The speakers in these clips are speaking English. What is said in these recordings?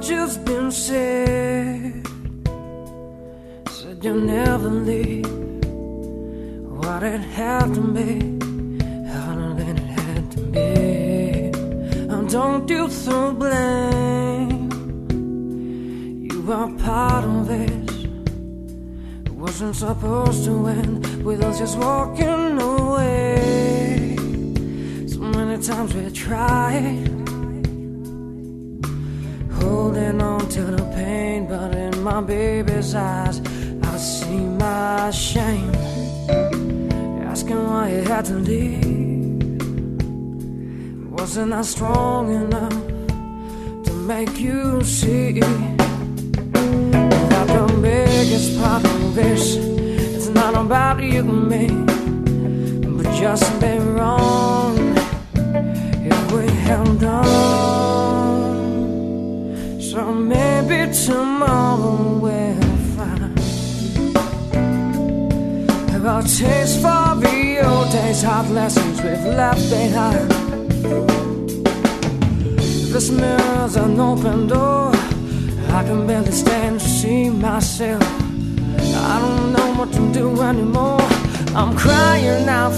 just been said. Said you'll never leave. What it had to be, harder than it had to be. And don't you throw blame. You are part of this. It wasn't supposed to end with us just walking away. So many times we tried to the pain, but in my baby's eyes, I see my shame. Asking why you had to leave. Wasn't I strong enough to make you see that the biggest part of this? It's not about you and me, but just be wrong if we held on. So maybe tomorrow we'll find a taste for the old days, hard lessons we've left behind. This mirror's an open door. I can barely stand to see myself. I don't know what to do anymore. I'm crying out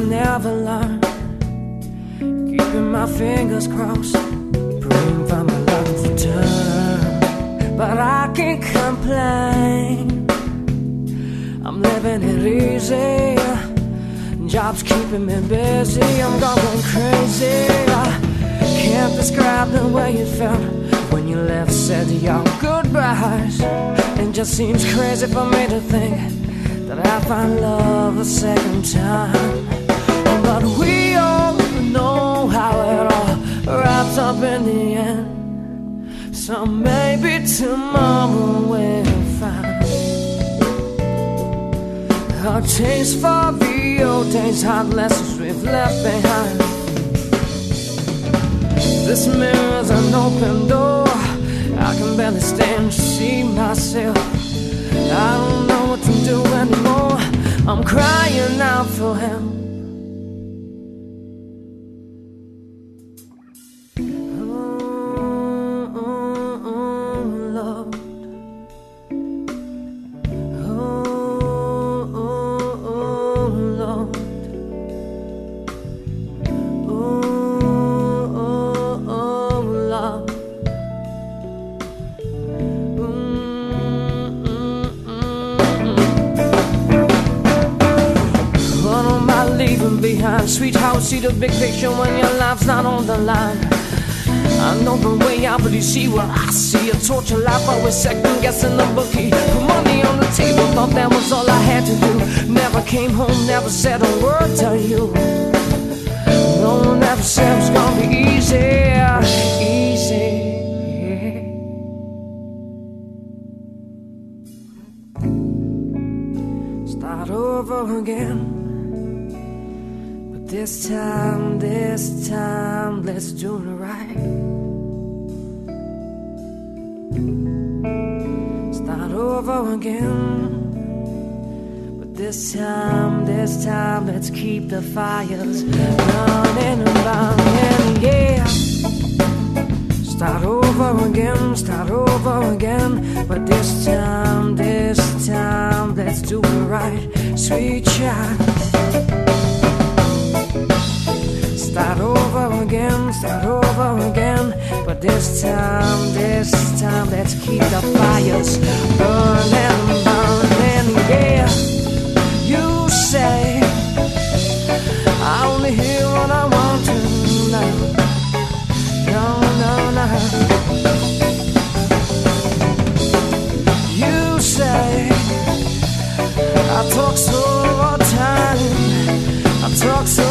but I never learn. Keeping my fingers crossed, praying for my love to turn. But I can't complain. I'm living it easy. Job's keeping me busy. I'm going crazy. Can't describe the way it felt when you left. Said your goodbyes. It just seems crazy for me to think that I find love a second time. But we all know how it all wraps up in the end. So maybe tomorrow we'll find a taste for the old days, hard lessons we've left behind. This mirror's an open door. I can barely stand to see myself. I don't know do anymore. I'm crying out for help. Leaving behind? Sweetheart, see the big picture when your life's not on the line. I know the way out, but you see what I see. A torture life, always second guessing the bookie. Put money on the table, thought that was all I had to do. Never came home, never said a word to you. No one ever said it was gonna be easy, easy. Start over again. This time, this time, let's do it right. Start over again. But this time, this time, let's keep the fires burning and burning, yeah. Start over again, start over again. But this time, this time, let's do it right, sweet child. Start over again. But this time, this time, let's keep the fires burning, burning, yeah. You say, I only hear what I want to know. No, no, no. You say, I talk so all time. I talk so